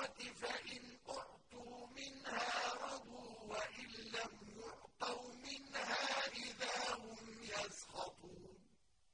السَّاعَةِ فَإِنْ أعطوا مِنْهَا رَضُوا وَإِن لَّمْ